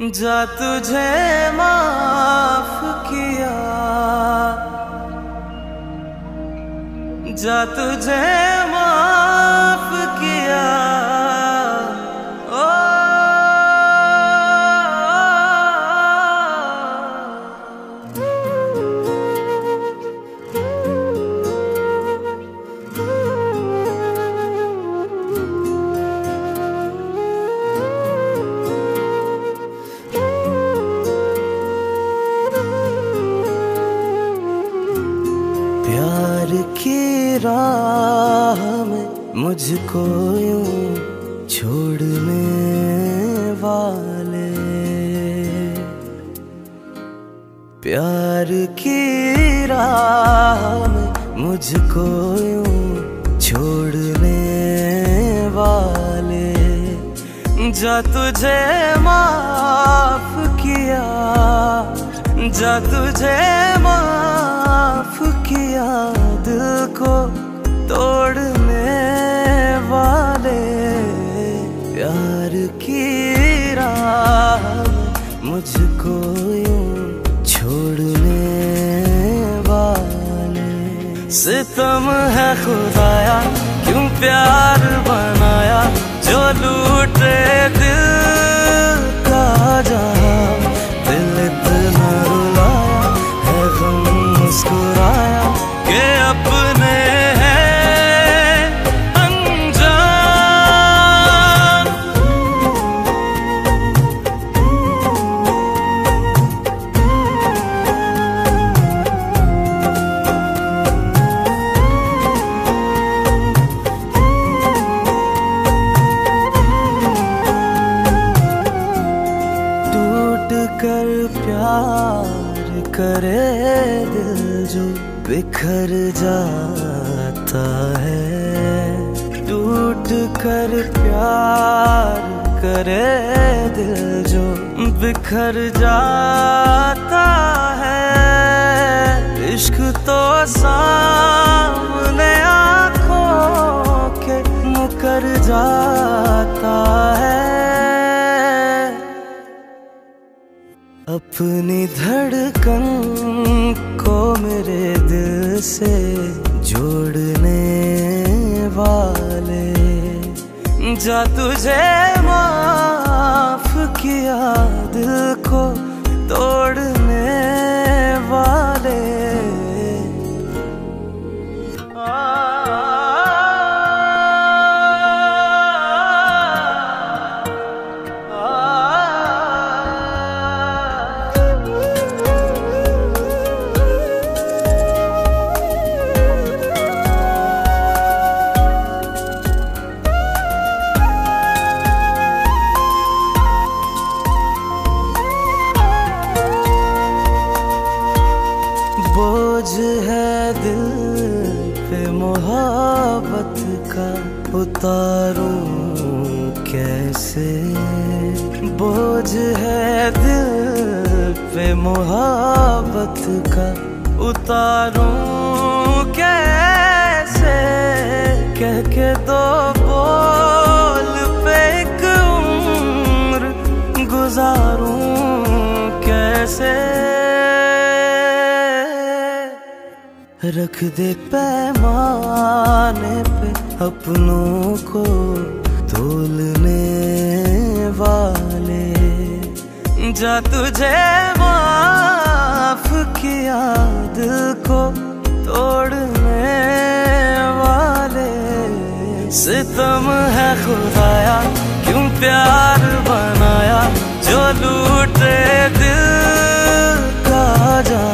जा तुझे माफ़ किया। जा तुझे राह में मुझको यूँ छोड़ने वाले। प्यार की राह में मुझको यूँ छोड़ने वाले। जा तुझे माफ़ किया, जा तुझे माफ़ किया दिल को। मुझको यूँ छोड़ने वाले। सितम है खुदाया क्यों प्यार बनाया? जो लूटे दिल करे दिल जो बिखर जाता है। टूट कर प्यार करे दिल जो बिखर जाता अपनी धड़कन को मेरे दिल से जोड़ने वाले। जा तुझे माफ़ किया दिल को तोड़ने उतारूं कैसे? बोझ है दिल पे मोहब्बत का। उतारूं कैसे? कह के दो बोल पे एक उम्र गुजारूं कैसे? रख दे पैमाने पे अपनों को तोलने वाले। जा तुझे माफ़ किया दिल को तोड़ने वाले। सितम है खुदाया, क्यों प्यार बनाया? जो लूटे दिल का जा